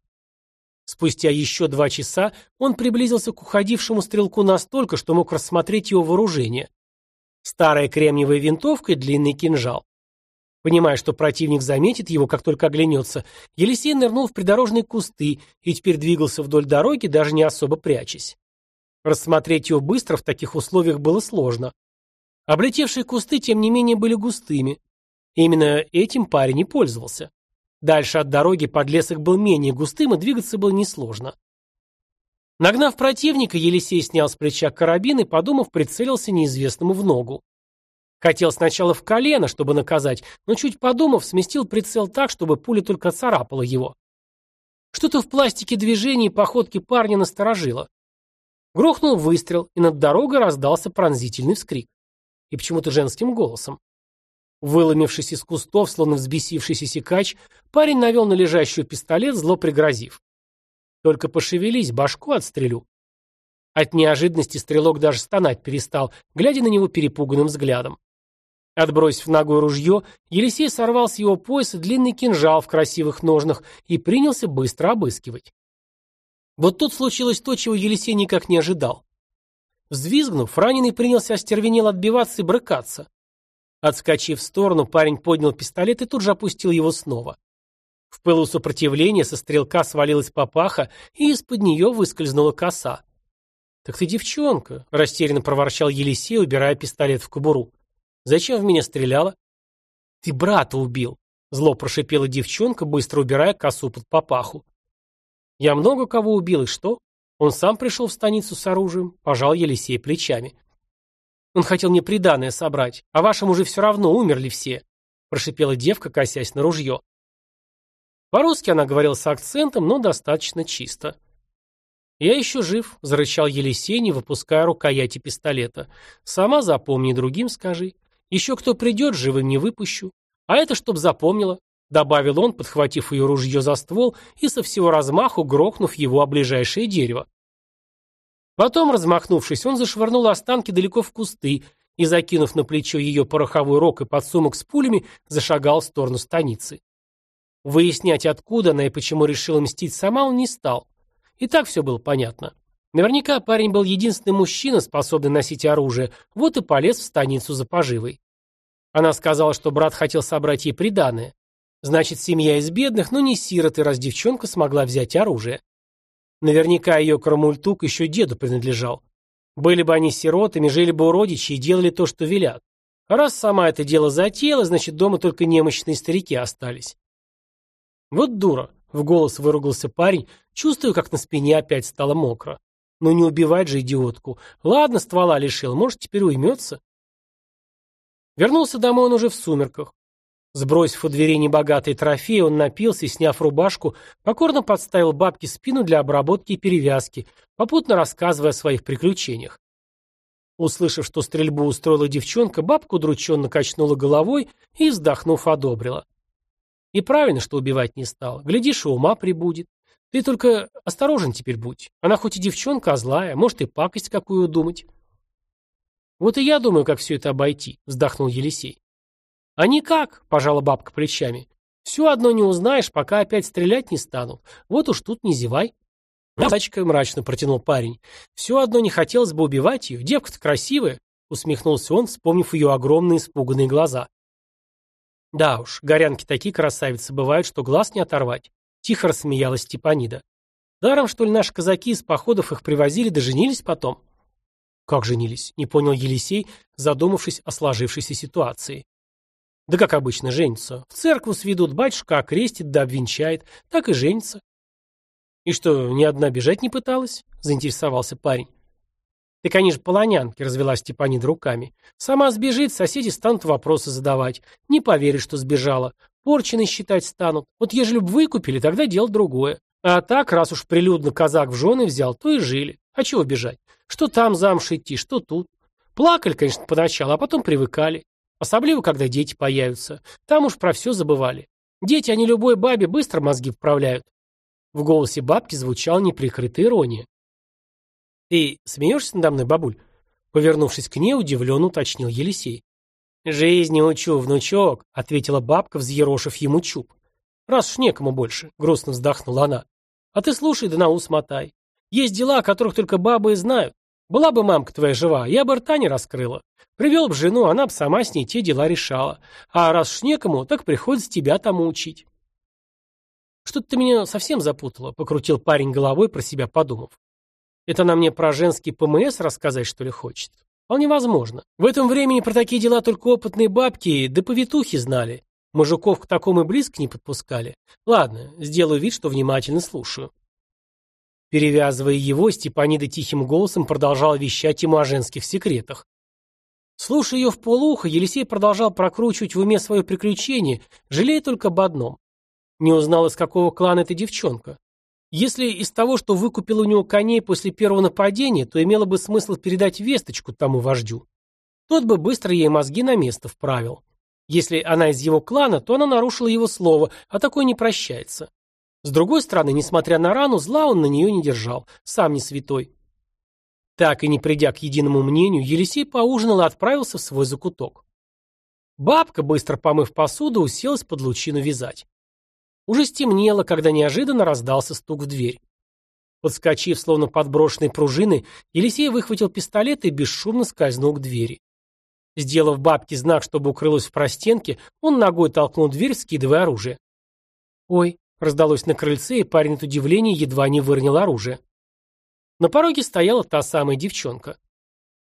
Спустя еще два часа он приблизился к уходившему стрелку настолько, что мог рассмотреть его вооружение. Старая кремниевая винтовка и длинный кинжал. Понимая, что противник заметит его, как только оглянется, Елисей нырнул в придорожные кусты и теперь двигался вдоль дороги, даже не особо прячась. Рассмотреть его быстро в таких условиях было сложно. Облетевшие кусты, тем не менее, были густыми. Именно этим парень и пользовался. Дальше от дороги подлесок был менее густым, и двигаться было несложно. Нагнав противника, Елисей снял с плеча карабин и, подумав, прицелился неизвестному в ногу. Хотел сначала в колено, чтобы наказать, но чуть подумав, сместил прицел так, чтобы пуля только царапала его. Что-то в пластике движения и походке парня насторожило. Грохнул выстрел, и над дорогой раздался пронзительный вскрик и почему-то женским голосом. Выломившись из кустов, словно взбесившийся сикач, парень навел на лежащую пистолет, зло пригрозив. «Только пошевелись, башку отстрелю». От неожиданности стрелок даже стонать перестал, глядя на него перепуганным взглядом. Отбросив ногой ружье, Елисей сорвал с его пояса длинный кинжал в красивых ножнах и принялся быстро обыскивать. Вот тут случилось то, чего Елисей никак не ожидал. Взвизгнув, раненый принялся остервенел отбиваться и брыкаться. Отскочив в сторону, парень поднял пистолет и тут же опустил его снова. В пылу сопротивления со стрелка свалилась папаха, и из-под нее выскользнула коса. «Так ты девчонка», — растерянно проворчал Елисей, убирая пистолет в кобуру. «Зачем в меня стреляла?» «Ты брата убил», — зло прошипела девчонка, быстро убирая косу под папаху. «Я много кого убил, и что?» Он сам пришел в станицу с оружием, пожал Елисей плечами. Он хотел мне приданое собрать, а вашим уже все равно умерли все, прошипела девка, косясь на ружье. По-русски она говорила с акцентом, но достаточно чисто. «Я еще жив», — зарычал Елисей, не выпуская рукояти пистолета. «Сама запомни, другим скажи. Еще кто придет, живым не выпущу. А это чтоб запомнила. Добавил он, подхватив ее ружье за ствол и со всего размаху грохнув его о ближайшее дерево. Потом, размахнувшись, он зашвырнул останки далеко в кусты и, закинув на плечо ее пороховой рог и подсумок с пулями, зашагал в сторону станицы. Выяснять, откуда она и почему решила мстить сама, он не стал. И так все было понятно. Наверняка парень был единственный мужчина, способный носить оружие, вот и полез в станицу за поживой. Она сказала, что брат хотел собрать ей приданое. Значит, семья из бедных, но не сироты, раз девчонка смогла взять оружие. Наверняка ее крамультук еще деду принадлежал. Были бы они сиротами, жили бы у родичей и делали то, что велят. А раз сама это дело затеяла, значит, дома только немощные старики остались. Вот дура, в голос выругался парень, чувствуя, как на спине опять стало мокро. Ну не убивать же идиотку. Ладно, ствола лишил, может, теперь уймется. Вернулся домой он уже в сумерках. Сбросив у дверей небогатые трофеи, он напился и, сняв рубашку, покорно подставил бабке спину для обработки и перевязки, попутно рассказывая о своих приключениях. Услышав, что стрельбу устроила девчонка, бабка удрученно качнула головой и, вздохнув, одобрила. И правильно, что убивать не стал. Глядишь, и ума прибудет. Ты только осторожен теперь будь. Она хоть и девчонка, а злая, может и пакость какую думать. Вот и я думаю, как все это обойти, вздохнул Елисей. «А никак», — пожала бабка плечами. «Все одно не узнаешь, пока опять стрелять не стану. Вот уж тут не зевай». «Дачка», — мрачно протянул парень. «Все одно не хотелось бы убивать ее. Девка-то красивая», — усмехнулся он, вспомнив ее огромные испуганные глаза. «Да уж, горянки такие красавицы бывают, что глаз не оторвать», — тихо рассмеялась Степанида. «Даром, что ли, наши казаки из походов их привозили, да женились потом?» «Как женились?» — не понял Елисей, задумавшись о сложившейся ситуации. Да как обычно, женится. В церкву сведут, батюшка окрестит да обвенчает. Так и женится. И что, ни одна бежать не пыталась? Заинтересовался парень. Ты, конечно, полонянки, развела Степанид руками. Сама сбежит, соседи станут вопросы задавать. Не поверишь, что сбежала. Порчены считать станут. Вот ежели бы выкупили, тогда дело другое. А так, раз уж прилюдно казак в жены взял, то и жили. А чего бежать? Что там замуж идти, что тут? Плакали, конечно, поначалу, а потом привыкали. Особливо, когда дети появятся. Там уж про все забывали. Дети, они любой бабе быстро мозги вправляют. В голосе бабки звучала неприкрытая ирония. «Ты смеешься надо мной, бабуль?» Повернувшись к ней, удивленно уточнил Елисей. «Жизни учу, внучок», — ответила бабка, взъерошив ему чуб. «Раз уж некому больше», — грустно вздохнула она. «А ты слушай да на ус мотай. Есть дела, о которых только бабы и знают. Была бы мамка твоя жива, я бы рта не раскрыла. Привел бы жену, она бы сама с ней те дела решала. А раз уж некому, так приходится тебя тому учить. Что-то ты меня совсем запутала, покрутил парень головой, про себя подумав. Это она мне про женский ПМС рассказать, что ли, хочет? Вполне возможно. В этом времени про такие дела только опытные бабки да повитухи знали. Мужиков к такому и близко не подпускали. Ладно, сделаю вид, что внимательно слушаю. Перевязывая его, Степанида тихим голосом продолжала вещать ему о женских секретах. Слушая ее в полухо, Елисей продолжал прокручивать в уме свое приключение, жалея только об одном. Не узнал, из какого клана эта девчонка. Если из того, что выкупил у него коней после первого нападения, то имело бы смысл передать весточку тому вождю. Тот бы быстро ей мозги на место вправил. Если она из его клана, то она нарушила его слово, а такое не прощается. С другой стороны, несмотря на рану, зла он на нее не держал, сам не святой. Так и не придя к единому мнению, Елисей поужинал и отправился в свой закуток. Бабка, быстро помыв посуду, уселась под лучину вязать. Уже стемнело, когда неожиданно раздался стук в дверь. Подскочив, словно подброшенной пружиной, Елисей выхватил пистолет и бесшумно скользнул к двери. Сделав бабке знак, чтобы укрылась в простенке, он ногой толкнул дверь, скидывая оружие. «Ой», — раздалось на крыльце, и парень от удивления едва не выронил оружие. На пороге стояла та самая девчонка.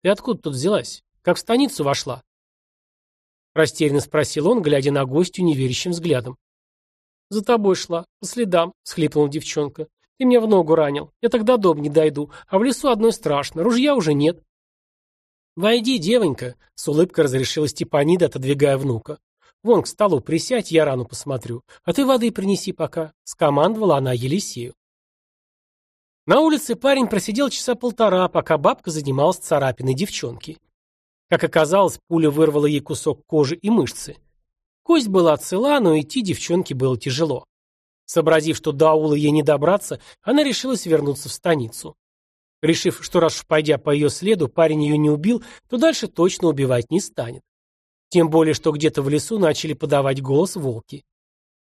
«Ты откуда тут взялась? Как в станицу вошла?» Растерянно спросил он, глядя на гостю неверящим взглядом. «За тобой шла, по следам», — схлипнула девчонка. «Ты меня в ногу ранил. Я тогда до дом не дойду, а в лесу одной страшно, ружья уже нет». «Войди, девонька», — с улыбкой разрешила Степанида, отодвигая внука. «Вон к столу присядь, я рану посмотрю. А ты воды принеси пока», — скомандовала она Елисею. На улице парень просидел часа полтора, пока бабка занималась царапиной девчонки. Как оказалось, пуля вырвала ей кусок кожи и мышцы. Кость была цела, но идти девчонке было тяжело. Сообразив, что до аула ей не добраться, она решилась вернуться в станицу. Решив, что раз пойдя по ее следу, парень ее не убил, то дальше точно убивать не станет. Тем более, что где-то в лесу начали подавать голос волки.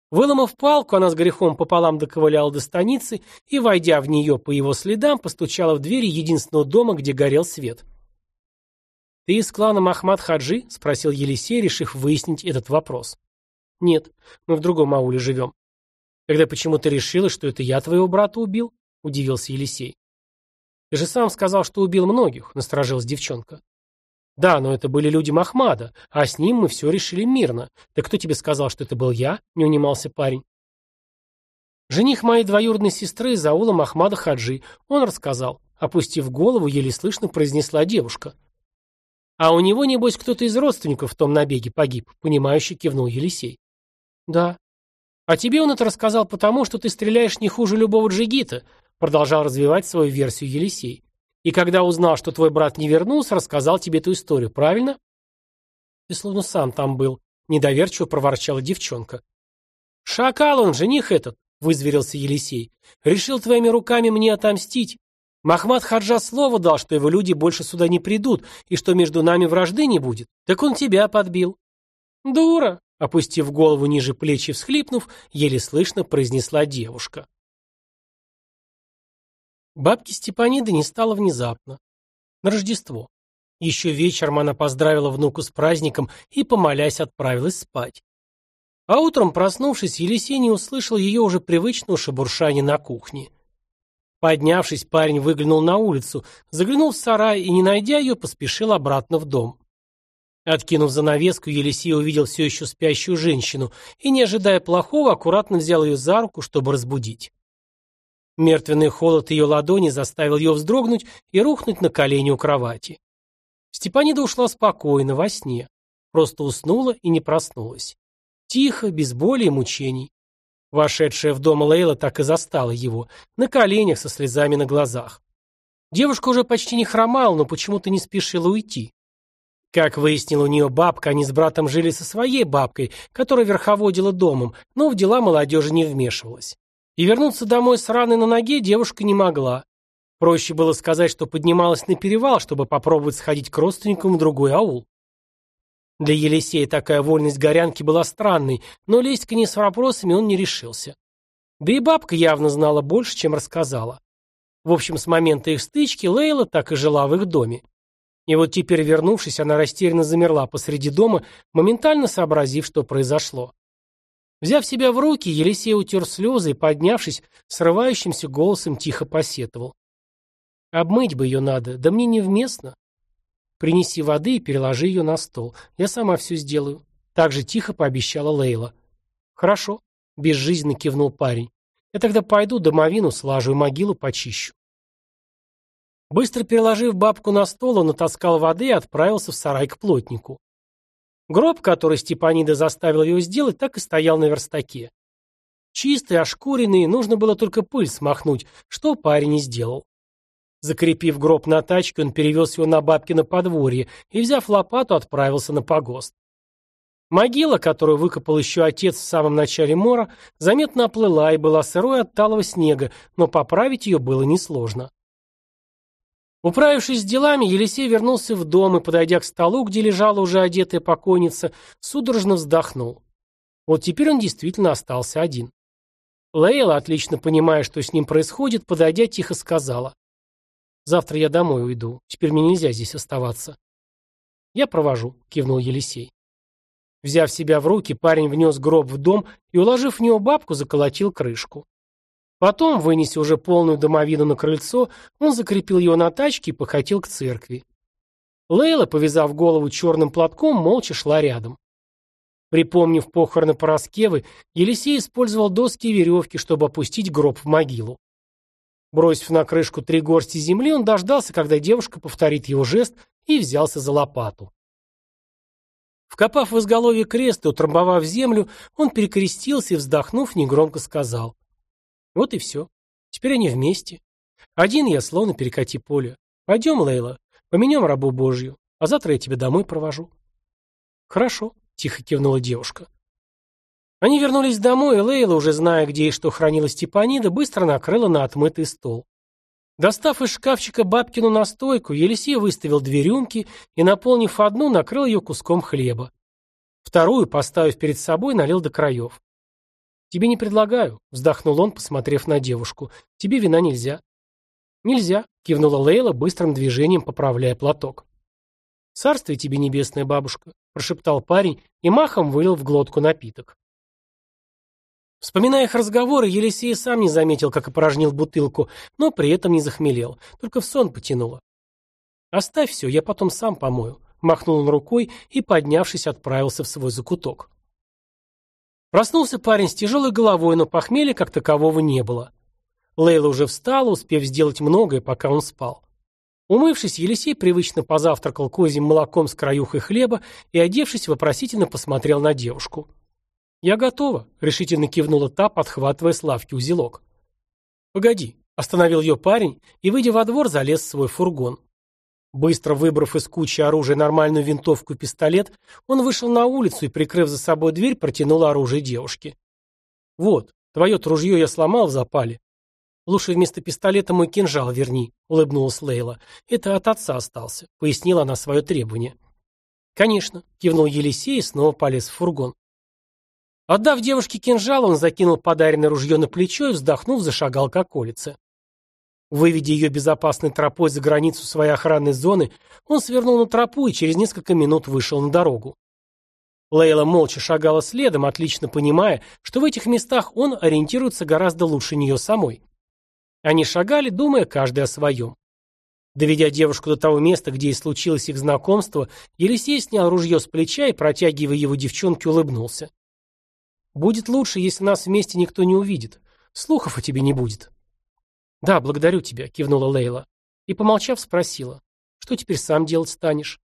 Выломав палку, она с грехом пополам доковыляла до станицы и, войдя в нее по его следам, постучала в двери единственного дома, где горел свет. «Ты из клана Махмад Хаджи?» — спросил Елисей, решив выяснить этот вопрос. «Нет, мы в другом ауле живем». «Тогда почему ты решила, что это я твоего брата убил?» — удивился Елисей. «Ты же сам сказал, что убил многих», — насторожилась девчонка. Да, но это были люди Махмада, а с ним мы все решили мирно. Так кто тебе сказал, что это был я? Не унимался парень. Жених моей двоюродной сестры Заула Махмада Хаджи. Он рассказал. Опустив голову, еле слышно произнесла девушка. А у него, небось, кто-то из родственников в том набеге погиб, понимающе кивнул Елисей. Да. А тебе он это рассказал потому, что ты стреляешь не хуже любого джигита, продолжал развивать свою версию Елисей. И когда узнал, что твой брат не вернулся, рассказал тебе эту историю, правильно? Ты словно сам там был, недоверчиво проворчала девчонка. Шакал он, жених этот, вызверился Елисей. Решил твоими руками мне отомстить. Махмад Хаджа слово дал, что его люди больше сюда не придут и что между нами вражды не будет. Так он тебя подбил. Дура, опустив голову ниже плеч и всхлипнув, еле слышно произнесла девушка. Бабки Степаниды не стало внезапно. На Рождество. Еще вечером она поздравила внуку с праздником и, помолясь, отправилась спать. А утром, проснувшись, Елисей не услышал ее уже привычного шебуршания на кухне. Поднявшись, парень выглянул на улицу, заглянул в сарай и, не найдя ее, поспешил обратно в дом. Откинув занавеску, Елисей увидел все еще спящую женщину и, не ожидая плохого, аккуратно взял ее за руку, чтобы разбудить. Мертвенный холод ее ладони заставил ее вздрогнуть и рухнуть на колени у кровати. Степанида ушла спокойно, во сне. Просто уснула и не проснулась. Тихо, без боли и мучений. Вошедшая в дом Лейла так и застала его, на коленях со слезами на глазах. Девушка уже почти не хромала, но почему-то не спешила уйти. Как выяснила у нее бабка, они с братом жили со своей бабкой, которая верховодила домом, но в дела молодежи не вмешивалась. И вернуться домой с раной на ноге девушка не могла. Проще было сказать, что поднималась на перевал, чтобы попробовать сходить к родственникам в другой аул. Для Елисея такая вольность горянки была странной, но лезть к ней с вопросами он не решился. Да и бабка явно знала больше, чем рассказала. В общем, с момента их стычки Лейла так и жила в их доме. И вот теперь, вернувшись, она растерянно замерла посреди дома, моментально сообразив, что произошло. Взяв себя в руки, Елисей утер слезы и, поднявшись, срывающимся голосом тихо посетовал. «Обмыть бы ее надо, да мне невместно. Принеси воды и переложи ее на стол. Я сама все сделаю. Так же тихо пообещала Лейла. Хорошо, безжизненно кивнул парень. Я тогда пойду домовину слажу и могилу почищу. Быстро переложив бабку на стол, он натаскал воды и отправился в сарай к плотнику. Гроб, который Степанида заставил его сделать, так и стоял на верстаке. Чистый, ошкуренный, нужно было только пыль смахнуть, что парень и сделал. Закрепив гроб на тачке, он перевез его на бабкино подворье и, взяв лопату, отправился на погост. Могила, которую выкопал еще отец в самом начале мора, заметно оплыла и была сырой от талого снега, но поправить ее было несложно. Управившись с делами, Елисей вернулся в дом и, подойдя к столу, где лежала уже одетая покойница, судорожно вздохнул. Вот теперь он действительно остался один. Лейла, отлично понимая, что с ним происходит, подойдя, тихо сказала. Завтра я домой уйду. Теперь мне нельзя здесь оставаться. Я провожу, кивнул Елисей. Взяв себя в руки, парень внес гроб в дом и, уложив в него бабку, заколотил крышку. Потом, вынеся уже полную домовину на крыльцо, он закрепил его на тачке и покатил к церкви. Лейла, повязав голову черным платком, молча шла рядом. Припомнив похороны Пороскевы, Елисей использовал доски и веревки, чтобы опустить гроб в могилу. Бросив на крышку три горсти земли, он дождался, когда девушка повторит его жест, и взялся за лопату. Вкопав в изголовье крест и утрамбовав землю, он перекрестился и, вздохнув, негромко сказал. Вот и все. Теперь они вместе. Один я, словно перекати поле. Пойдем, Лейла, поменем рабу Божью, а завтра я тебя домой провожу. Хорошо, тихо кивнула девушка. Они вернулись домой, и Лейла, уже зная, где и что хранила Степанида, быстро накрыла на отмытый стол. Достав из шкафчика бабкину настойку, Елисей выставил две рюмки и, наполнив одну, накрыл ее куском хлеба. Вторую, поставив перед собой, налил до краев. «Тебе не предлагаю», — вздохнул он, посмотрев на девушку. «Тебе вина нельзя». «Нельзя», — кивнула Лейла, быстрым движением поправляя платок. «Царствие тебе, небесная бабушка», — прошептал парень и махом вылил в глотку напиток. Вспоминая их разговоры, Елисей сам не заметил, как опорожнил бутылку, но при этом не захмелел, только в сон потянуло. «Оставь все, я потом сам помою», — махнул он рукой и, поднявшись, отправился в свой закуток. Проснулся парень с тяжелой головой, но похмелья как такового не было. Лейла уже встала, успев сделать многое, пока он спал. Умывшись, Елисей привычно позавтракал козьим молоком с краюхой хлеба и, одевшись, вопросительно посмотрел на девушку. «Я готова», — решительно кивнула та, подхватывая с лавки узелок. «Погоди», — остановил ее парень и, выйдя во двор, залез в свой фургон. Быстро выбрав из кучи оружия нормальную винтовку и пистолет, он вышел на улицу и, прикрыв за собой дверь, протянул оружие девушке. «Вот, твое ружье я сломал в запале. Лучше вместо пистолета мой кинжал верни», — улыбнулась Лейла. «Это от отца остался», — пояснила она свое требование. «Конечно», — кивнул Елисей и снова полез в фургон. Отдав девушке кинжал, он закинул подаренное ружье на плечо и, вздохнув, зашагал к околице. Выведя ее безопасной тропой за границу своей охранной зоны, он свернул на тропу и через несколько минут вышел на дорогу. Лейла молча шагала следом, отлично понимая, что в этих местах он ориентируется гораздо лучше нее самой. Они шагали, думая каждый о своем. Доведя девушку до того места, где и случилось их знакомство, Елисей снял ружье с плеча и, протягивая его девчонке, улыбнулся. «Будет лучше, если нас вместе никто не увидит. Слухов о тебе не будет». «Да, благодарю тебя», — кивнула Лейла. И, помолчав, спросила. «Что теперь сам делать станешь?»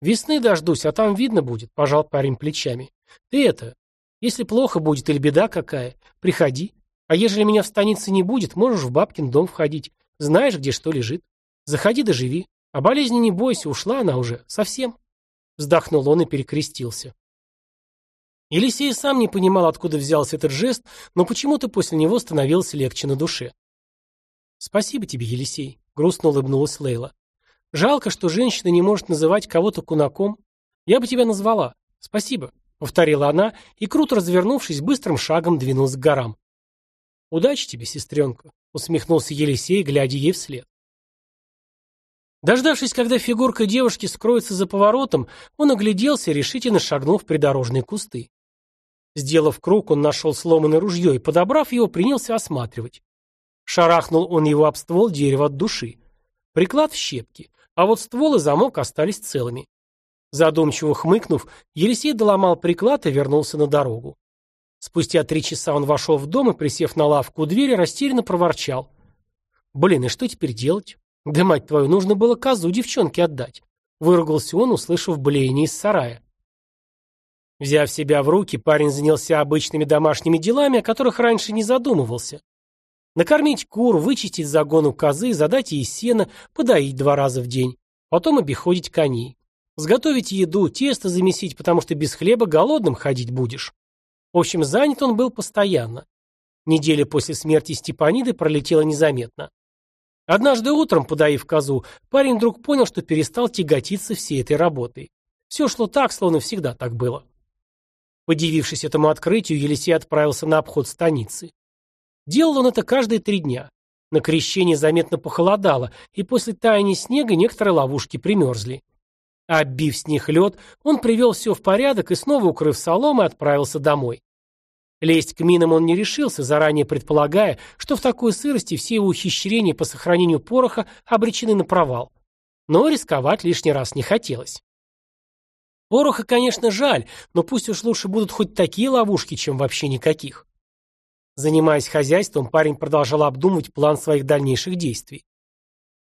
«Весны дождусь, а там видно будет», — пожал парень плечами. «Ты это, если плохо будет или беда какая, приходи. А ежели меня в станице не будет, можешь в бабкин дом входить. Знаешь, где что лежит. Заходи да живи. А болезни не бойся, ушла она уже. Совсем». Вздохнул он и перекрестился. Елисей сам не понимал, откуда взялся этот жест, но почему-то после него становилось легче на душе. «Спасибо тебе, Елисей», — грустно улыбнулась Лейла. «Жалко, что женщина не может называть кого-то кунаком. Я бы тебя назвала. Спасибо», — повторила она и, круто развернувшись, быстрым шагом двинулась к горам. «Удачи тебе, сестренка», — усмехнулся Елисей, глядя ей вслед. Дождавшись, когда фигурка девушки скроется за поворотом, он огляделся решительно шагнул в придорожные кусты. Сделав круг, он нашел сломанное ружье и, подобрав его, принялся осматривать. Шарахнул он его об ствол дерева от души. Приклад в щепки, а вот ствол и замок остались целыми. Задумчиво хмыкнув, Елисей доломал приклад и вернулся на дорогу. Спустя три часа он вошел в дом и, присев на лавку у двери, растерянно проворчал. «Блин, и что теперь делать? Да, мать твою, нужно было козу девчонке отдать!» Выругался он, услышав блеяние из сарая. Взяв себя в руки, парень занялся обычными домашними делами, о которых раньше не задумывался. Накормить кур, вычистить загону козы, задать ей сено, подоить два раза в день. Потом обиходить коней. Сготовить еду, тесто замесить, потому что без хлеба голодным ходить будешь. В общем, занят он был постоянно. Неделя после смерти Степаниды пролетела незаметно. Однажды утром, подоив козу, парень вдруг понял, что перестал тяготиться всей этой работой. Все шло так, словно всегда так было. Подивившись этому открытию, Елисей отправился на обход станицы. Делал он это каждые три дня. На крещение заметно похолодало, и после таяния снега некоторые ловушки примерзли. Оббив с них лед, он привел все в порядок и, снова укрыв соломой, отправился домой. Лезть к минам он не решился, заранее предполагая, что в такой сырости все его ухищрения по сохранению пороха обречены на провал. Но рисковать лишний раз не хотелось. Пороха, конечно, жаль, но пусть уж лучше будут хоть такие ловушки, чем вообще никаких. Занимаясь хозяйством, парень продолжал обдумывать план своих дальнейших действий.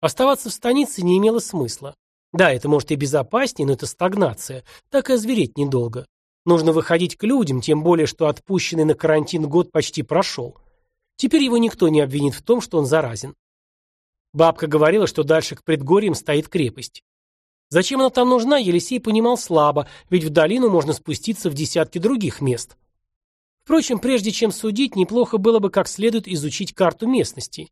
Оставаться в станице не имело смысла. Да, это может и безопаснее, но это стагнация. Так и озвереть недолго. Нужно выходить к людям, тем более, что отпущенный на карантин год почти прошел. Теперь его никто не обвинит в том, что он заразен. Бабка говорила, что дальше к предгорьям стоит крепость. Зачем она там нужна, Елисей понимал слабо, ведь в долину можно спуститься в десятки других мест. Впрочем, прежде чем судить, неплохо было бы как следует изучить карту местности.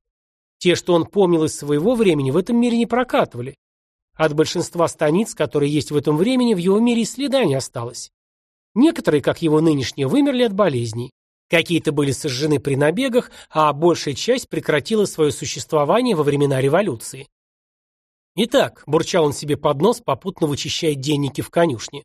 Те, что он помнил из своего времени, в этом мире не прокатывали. От большинства станиц, которые есть в этом времени, в его мире и следа не осталось. Некоторые, как его нынешние, вымерли от болезней. Какие-то были сожжены при набегах, а большая часть прекратила свое существование во времена революции. Итак, бурчал он себе под нос, попутно вычищая денники в конюшне.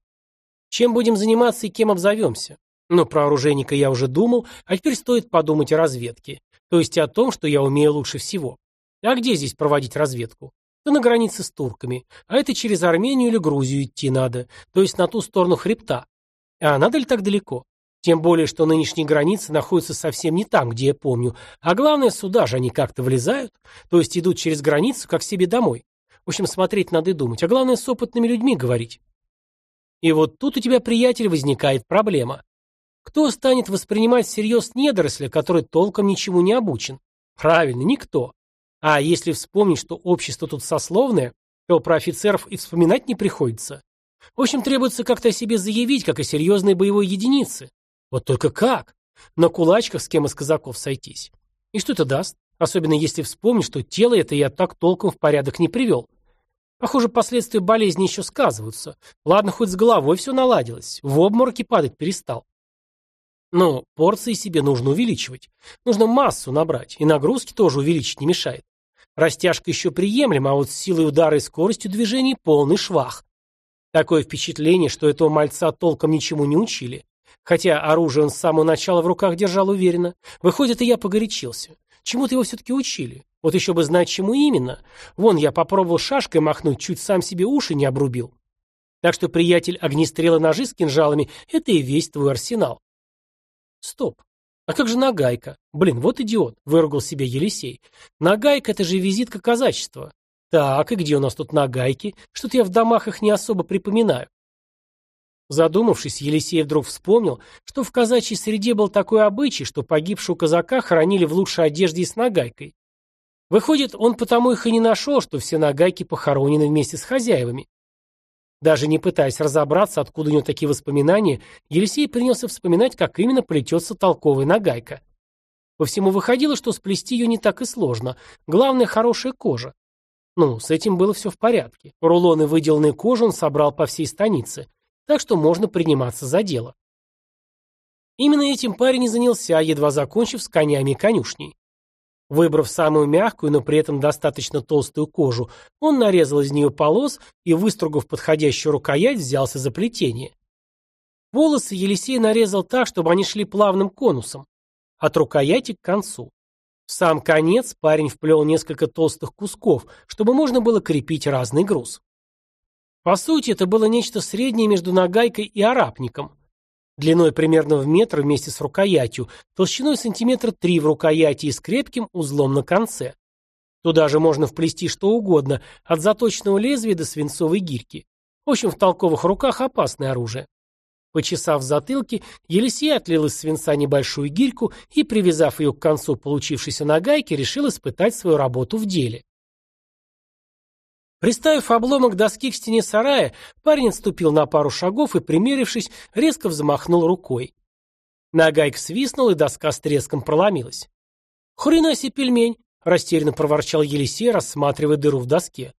Чем будем заниматься и кем обзовемся? Но про оружейника я уже думал, а теперь стоит подумать о разведке. То есть о том, что я умею лучше всего. А где здесь проводить разведку? Да на границе с турками. А это через Армению или Грузию идти надо. То есть на ту сторону хребта. А надо ли так далеко? Тем более, что нынешние границы находятся совсем не там, где я помню. А главное, сюда же они как-то влезают, то есть идут через границу, как себе домой. В общем, смотреть надо и думать, а главное, с опытными людьми говорить. И вот тут у тебя, приятель, возникает проблема. Кто станет воспринимать всерьез недоросля, который толком ничему не обучен? Правильно, никто. А если вспомнить, что общество тут сословное, то про офицеров и вспоминать не приходится. В общем, требуется как-то о себе заявить, как о серьезной боевой единице. Вот только как? На кулачках с кем из казаков сойтись. И что это даст? Особенно если вспомнить, что тело это я так толком в порядок не привел. Похоже, последствия болезни еще сказываются. Ладно, хоть с головой все наладилось. В обмороке падать перестал. Но порции себе нужно увеличивать. Нужно массу набрать, и нагрузки тоже увеличить не мешает. Растяжка еще приемлема, а вот с силой удара и скоростью движений полный швах. Такое впечатление, что этого мальца толком ничему не учили. Хотя оружие он с самого начала в руках держал уверенно. Выходит, и я погорячился. Чему-то его все-таки учили. Вот еще бы знать, чему именно. Вон, я попробовал шашкой махнуть, чуть сам себе уши не обрубил. Так что, приятель, огнестрелы ножи с кинжалами — это и весь твой арсенал. Стоп. А как же нагайка? Блин, вот идиот, выругал себе Елисей. Нагайка — это же визитка казачества. Так, и где у нас тут нагайки? Что-то я в домах их не особо припоминаю. Задумавшись, Елисей вдруг вспомнил, что в казачьей среде был такой обычай, что погибшего казака хоронили в лучшей одежде и с нагайкой. Выходит, он потому их и не нашел, что все нагайки похоронены вместе с хозяевами. Даже не пытаясь разобраться, откуда у него такие воспоминания, Елисей принялся вспоминать, как именно плетется толковая нагайка. По всему выходило, что сплести ее не так и сложно. Главное – хорошая кожа. Ну, с этим было все в порядке. Рулоны выделанной кожи он собрал по всей станице, так что можно приниматься за дело. Именно этим парень и занялся, едва закончив с конями конюшней. Выбрав самую мягкую, но при этом достаточно толстую кожу, он нарезал из нее полос и, выстругав подходящую рукоять, взялся за плетение. Волосы Елисей нарезал так, чтобы они шли плавным конусом, от рукояти к концу. В сам конец парень вплел несколько толстых кусков, чтобы можно было крепить разный груз. По сути, это было нечто среднее между нагайкой и арапником длиной примерно в метр вместе с рукоятью, толщиной сантиметра три в рукояти и с крепким узлом на конце. Туда же можно вплести что угодно, от заточенного лезвия до свинцовой гирьки. В общем, в толковых руках опасное оружие. Почесав затылки, Елисей отлил из свинца небольшую гирьку и, привязав ее к концу получившейся нагайки, решил испытать свою работу в деле. Приставив обломок доски к стене сарая, парень отступил на пару шагов и, примерившись, резко взмахнул рукой. Нагайка свистнул, и доска с треском проломилась. «Хрена себе пельмень!» — растерянно проворчал Елисей, рассматривая дыру в доске.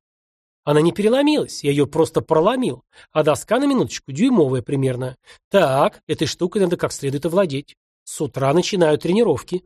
Она не переломилась, я ее просто проломил, а доска на минуточку дюймовая примерно. Так, этой штукой надо как следует овладеть. С утра начинаю тренировки.